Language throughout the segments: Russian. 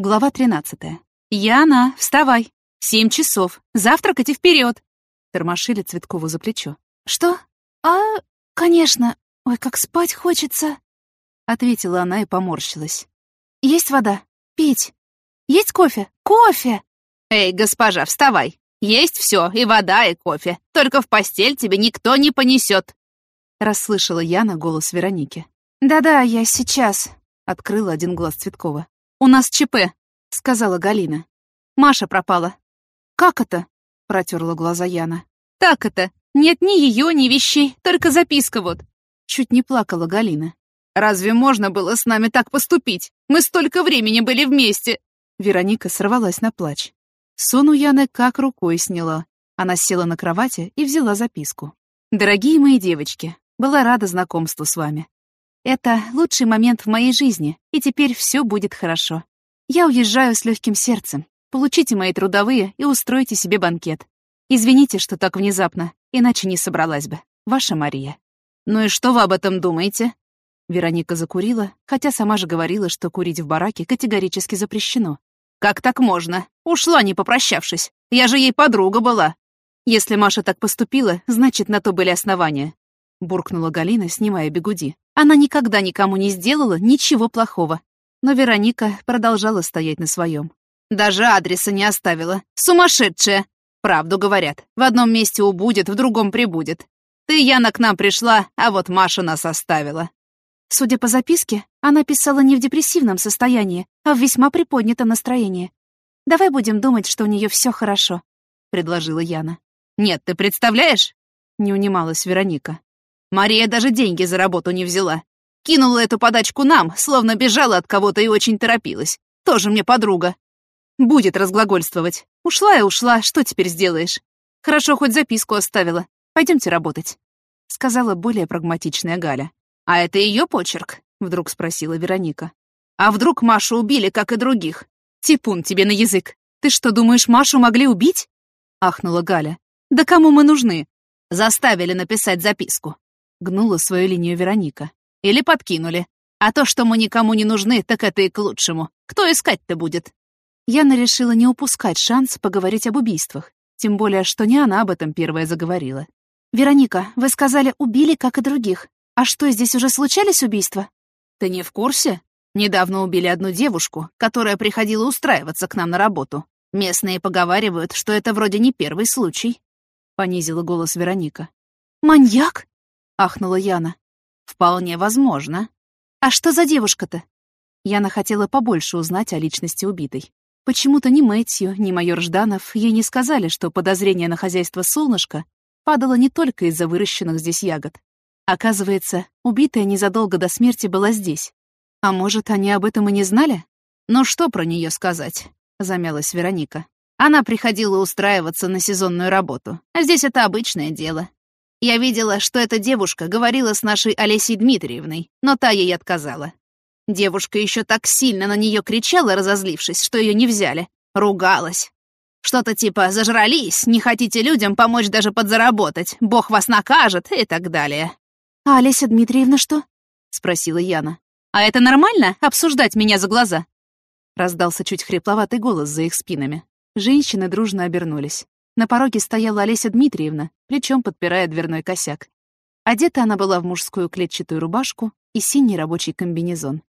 Глава 13. «Яна, вставай! Семь часов. Завтракать и вперед!» Тормошили Цветкову за плечо. «Что? А, конечно. Ой, как спать хочется!» Ответила она и поморщилась. «Есть вода? Пить. Есть кофе? Кофе!» «Эй, госпожа, вставай! Есть все, и вода, и кофе. Только в постель тебе никто не понесет!» Расслышала Яна голос Вероники. «Да-да, я сейчас», — открыла один глаз Цветкова. «У нас ЧП», — сказала Галина. «Маша пропала». «Как это?» — протерла глаза Яна. «Так это. Нет ни ее, ни вещей, только записка вот». Чуть не плакала Галина. «Разве можно было с нами так поступить? Мы столько времени были вместе!» Вероника сорвалась на плач. Сон у Яны как рукой сняла. Она села на кровати и взяла записку. «Дорогие мои девочки, была рада знакомству с вами. Это лучший момент в моей жизни, и теперь все будет хорошо. Я уезжаю с легким сердцем. Получите мои трудовые и устройте себе банкет. Извините, что так внезапно, иначе не собралась бы. Ваша Мария. Ну и что вы об этом думаете? Вероника закурила, хотя сама же говорила, что курить в бараке категорически запрещено. Как так можно? Ушла, не попрощавшись. Я же ей подруга была. Если Маша так поступила, значит, на то были основания. Буркнула Галина, снимая бегуди. Она никогда никому не сделала ничего плохого. Но Вероника продолжала стоять на своем. Даже адреса не оставила. Сумасшедшая! Правду говорят. В одном месте убудет, в другом прибудет. Ты, Яна, к нам пришла, а вот Маша нас оставила. Судя по записке, она писала не в депрессивном состоянии, а в весьма приподнятом настроении. «Давай будем думать, что у нее все хорошо», — предложила Яна. «Нет, ты представляешь?» — не унималась Вероника. Мария даже деньги за работу не взяла. Кинула эту подачку нам, словно бежала от кого-то и очень торопилась. Тоже мне подруга. Будет разглагольствовать. Ушла и ушла, что теперь сделаешь? Хорошо, хоть записку оставила. Пойдемте работать. Сказала более прагматичная Галя. «А это ее почерк?» — вдруг спросила Вероника. «А вдруг Машу убили, как и других? Типун тебе на язык. Ты что, думаешь, Машу могли убить?» — ахнула Галя. «Да кому мы нужны?» «Заставили написать записку. Гнула свою линию Вероника. Или подкинули. А то, что мы никому не нужны, так это и к лучшему. Кто искать-то будет? Яна решила не упускать шанс поговорить об убийствах. Тем более, что не она об этом первая заговорила. «Вероника, вы сказали, убили, как и других. А что, здесь уже случались убийства?» «Ты не в курсе? Недавно убили одну девушку, которая приходила устраиваться к нам на работу. Местные поговаривают, что это вроде не первый случай», — понизила голос Вероника. «Маньяк?» ахнула Яна. «Вполне возможно. А что за девушка-то?» Яна хотела побольше узнать о личности убитой. Почему-то ни Мэтью, ни майор Жданов ей не сказали, что подозрение на хозяйство «Солнышко» падало не только из-за выращенных здесь ягод. Оказывается, убитая незадолго до смерти была здесь. А может, они об этом и не знали? «Ну что про нее сказать?» — замялась Вероника. «Она приходила устраиваться на сезонную работу. А здесь это обычное дело. Я видела, что эта девушка говорила с нашей Олесей Дмитриевной, но та ей отказала. Девушка еще так сильно на нее кричала, разозлившись, что ее не взяли. Ругалась. Что-то типа «зажрались, не хотите людям помочь даже подзаработать, Бог вас накажет» и так далее. «А Олеся Дмитриевна что?» — спросила Яна. «А это нормально — обсуждать меня за глаза?» Раздался чуть хрипловатый голос за их спинами. Женщины дружно обернулись. На пороге стояла Олеся Дмитриевна, плечом подпирая дверной косяк. Одета она была в мужскую клетчатую рубашку и синий рабочий комбинезон.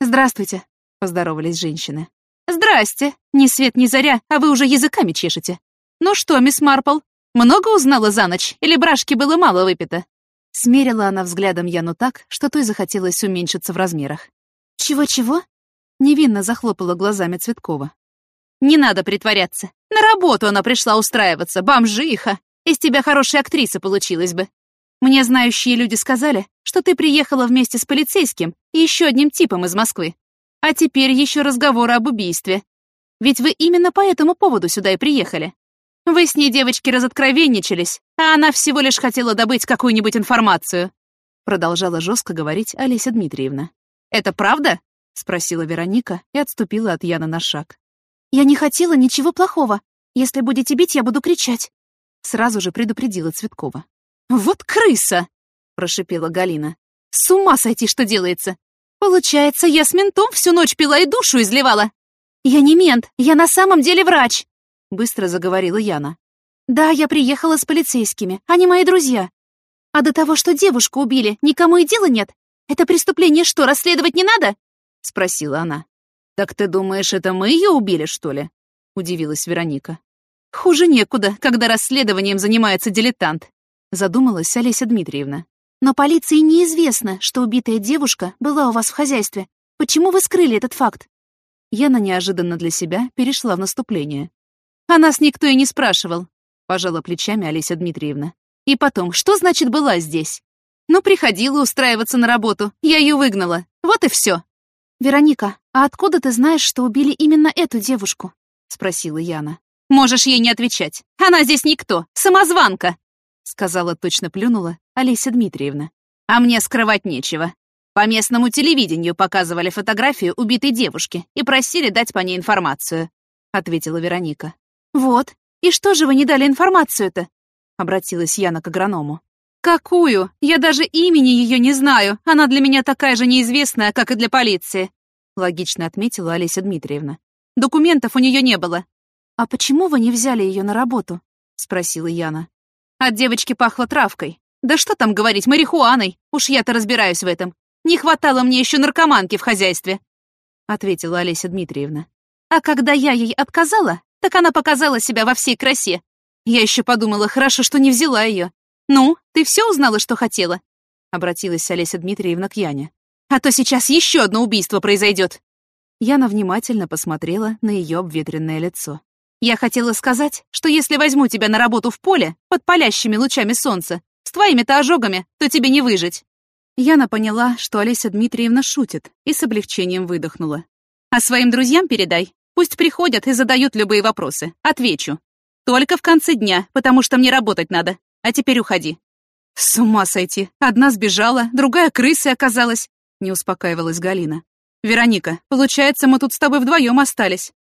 «Здравствуйте», — поздоровались женщины. «Здрасте! Ни свет ни заря, а вы уже языками чешете. Ну что, мисс Марпл, много узнала за ночь или брашки было мало выпито?» Смерила она взглядом Яну так, что той захотелось уменьшиться в размерах. «Чего-чего?» Невинно захлопала глазами Цветкова. Не надо притворяться. На работу она пришла устраиваться, бомжиха. Из тебя хорошая актриса получилась бы. Мне знающие люди сказали, что ты приехала вместе с полицейским и еще одним типом из Москвы. А теперь еще разговоры об убийстве. Ведь вы именно по этому поводу сюда и приехали. Вы с ней, девочки, разоткровенничались, а она всего лишь хотела добыть какую-нибудь информацию. Продолжала жестко говорить Олеся Дмитриевна. «Это правда?» — спросила Вероника и отступила от Яны на шаг. «Я не хотела ничего плохого. Если будете бить, я буду кричать». Сразу же предупредила Цветкова. «Вот крыса!» — прошипела Галина. «С ума сойти, что делается! Получается, я с ментом всю ночь пила и душу изливала!» «Я не мент, я на самом деле врач!» — быстро заговорила Яна. «Да, я приехала с полицейскими, они мои друзья. А до того, что девушку убили, никому и дела нет? Это преступление что, расследовать не надо?» — спросила она. «Так ты думаешь, это мы ее убили, что ли?» — удивилась Вероника. «Хуже некуда, когда расследованием занимается дилетант», — задумалась Олеся Дмитриевна. «Но полиции неизвестно, что убитая девушка была у вас в хозяйстве. Почему вы скрыли этот факт?» Яна неожиданно для себя перешла в наступление. «А нас никто и не спрашивал», — пожала плечами Олеся Дмитриевна. «И потом, что значит «была здесь»? Ну, приходила устраиваться на работу, я ее выгнала. Вот и все. «Вероника, а откуда ты знаешь, что убили именно эту девушку?» — спросила Яна. «Можешь ей не отвечать. Она здесь никто, самозванка!» — сказала, точно плюнула Олеся Дмитриевна. «А мне скрывать нечего. По местному телевидению показывали фотографию убитой девушки и просили дать по ней информацию», — ответила Вероника. «Вот. И что же вы не дали информацию-то?» — обратилась Яна к агроному. «Какую? Я даже имени ее не знаю. Она для меня такая же неизвестная, как и для полиции», — логично отметила Олеся Дмитриевна. «Документов у нее не было. «А почему вы не взяли ее на работу?» — спросила Яна. От девочки пахло травкой. Да что там говорить, марихуаной. Уж я-то разбираюсь в этом. Не хватало мне еще наркоманки в хозяйстве, — ответила Олеся Дмитриевна. А когда я ей отказала, так она показала себя во всей красе. Я еще подумала, хорошо, что не взяла ее. Ну, ты все узнала, что хотела? Обратилась Олеся Дмитриевна к Яне. А то сейчас еще одно убийство произойдет. Яна внимательно посмотрела на ее обветренное лицо. Я хотела сказать, что если возьму тебя на работу в поле, под палящими лучами солнца, с твоими-то ожогами, то тебе не выжить». Яна поняла, что Олеся Дмитриевна шутит, и с облегчением выдохнула. «А своим друзьям передай. Пусть приходят и задают любые вопросы. Отвечу. Только в конце дня, потому что мне работать надо. А теперь уходи». «С ума сойти. Одна сбежала, другая крысой оказалась», — не успокаивалась Галина. «Вероника, получается, мы тут с тобой вдвоем остались».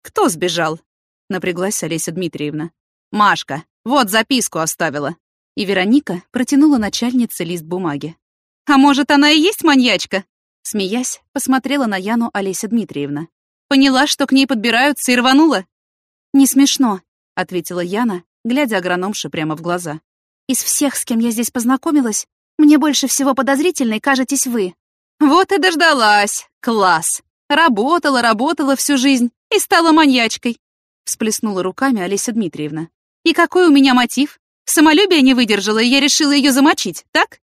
«Кто сбежал?» напряглась Олеся Дмитриевна. «Машка, вот записку оставила». И Вероника протянула начальнице лист бумаги. «А может, она и есть маньячка?» Смеясь, посмотрела на Яну Олеся Дмитриевна. «Поняла, что к ней подбираются и рванула?» «Не смешно», — ответила Яна, глядя агрономше прямо в глаза. «Из всех, с кем я здесь познакомилась, мне больше всего подозрительной кажетесь вы». «Вот и дождалась! Класс! Работала, работала всю жизнь и стала маньячкой. Всплеснула руками Олеся Дмитриевна. «И какой у меня мотив? Самолюбие не выдержало, и я решила ее замочить, так?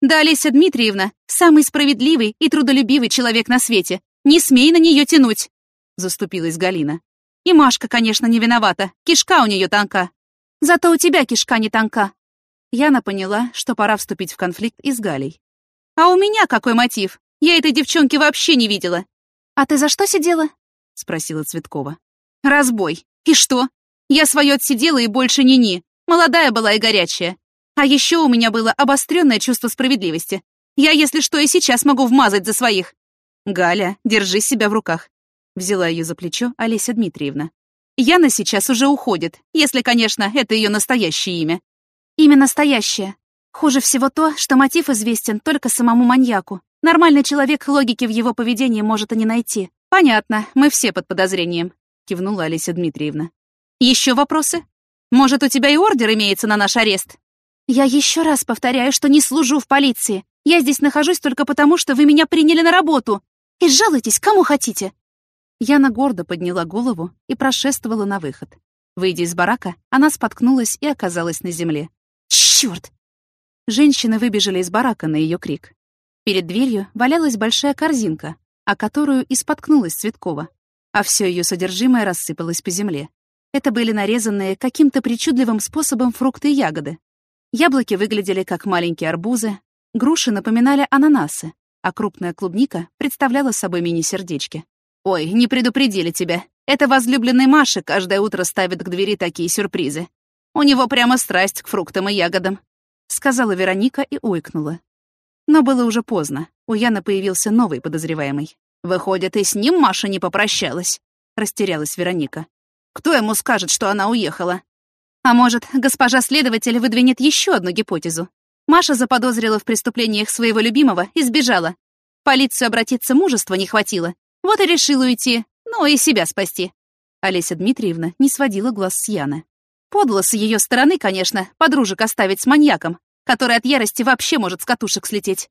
Да, Олеся Дмитриевна, самый справедливый и трудолюбивый человек на свете. Не смей на нее тянуть!» Заступилась Галина. «И Машка, конечно, не виновата. Кишка у нее тонка. Зато у тебя кишка не тонка». Яна поняла, что пора вступить в конфликт и с Галей. «А у меня какой мотив? Я этой девчонки вообще не видела». «А ты за что сидела?» — спросила Цветкова. Разбой. И что? Я свое отсидела и больше ни-ни. Молодая была и горячая. А еще у меня было обостренное чувство справедливости. Я, если что, и сейчас могу вмазать за своих. Галя, держи себя в руках. Взяла ее за плечо Олеся Дмитриевна. Яна сейчас уже уходит, если, конечно, это ее настоящее имя. Имя настоящее. Хуже всего то, что мотив известен только самому маньяку. Нормальный человек логики в его поведении может и не найти. Понятно, мы все под подозрением кивнула Олеся Дмитриевна. Еще вопросы? Может, у тебя и ордер имеется на наш арест? Я еще раз повторяю, что не служу в полиции. Я здесь нахожусь только потому, что вы меня приняли на работу. И жалуйтесь, кому хотите. Яна гордо подняла голову и прошествовала на выход. Выйдя из барака, она споткнулась и оказалась на земле. Черт! Женщины выбежали из барака на ее крик. Перед дверью валялась большая корзинка, о которую и споткнулась Цветкова а все ее содержимое рассыпалось по земле. Это были нарезанные каким-то причудливым способом фрукты и ягоды. Яблоки выглядели как маленькие арбузы, груши напоминали ананасы, а крупная клубника представляла собой мини-сердечки. «Ой, не предупредили тебя. Это возлюбленный Маши каждое утро ставит к двери такие сюрпризы. У него прямо страсть к фруктам и ягодам», — сказала Вероника и ойкнула. Но было уже поздно. У Яны появился новый подозреваемый. «Выходит, и с ним Маша не попрощалась?» — растерялась Вероника. «Кто ему скажет, что она уехала?» А может, госпожа следователь выдвинет еще одну гипотезу? Маша заподозрила в преступлениях своего любимого и сбежала. Полицию обратиться мужества не хватило. Вот и решила уйти, ну и себя спасти. Олеся Дмитриевна не сводила глаз с Яны. Подло с ее стороны, конечно, подружек оставить с маньяком, который от ярости вообще может с катушек слететь.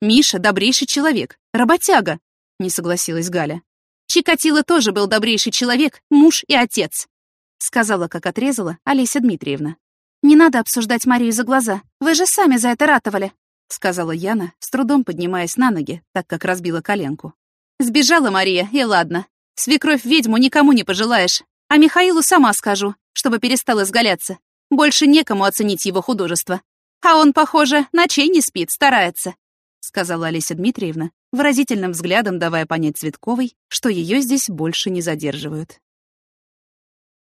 Миша — добрейший человек, работяга, — не согласилась Галя. Чикатило тоже был добрейший человек, муж и отец, — сказала, как отрезала Олеся Дмитриевна. «Не надо обсуждать Марию за глаза. Вы же сами за это ратовали», — сказала Яна, с трудом поднимаясь на ноги, так как разбила коленку. «Сбежала Мария, и ладно. Свекровь ведьму никому не пожелаешь. А Михаилу сама скажу, чтобы перестал изгаляться. Больше некому оценить его художество. А он, похоже, ночей не спит, старается», — сказала Олеся Дмитриевна, выразительным взглядом давая понять Цветковой, что ее здесь больше не задерживают.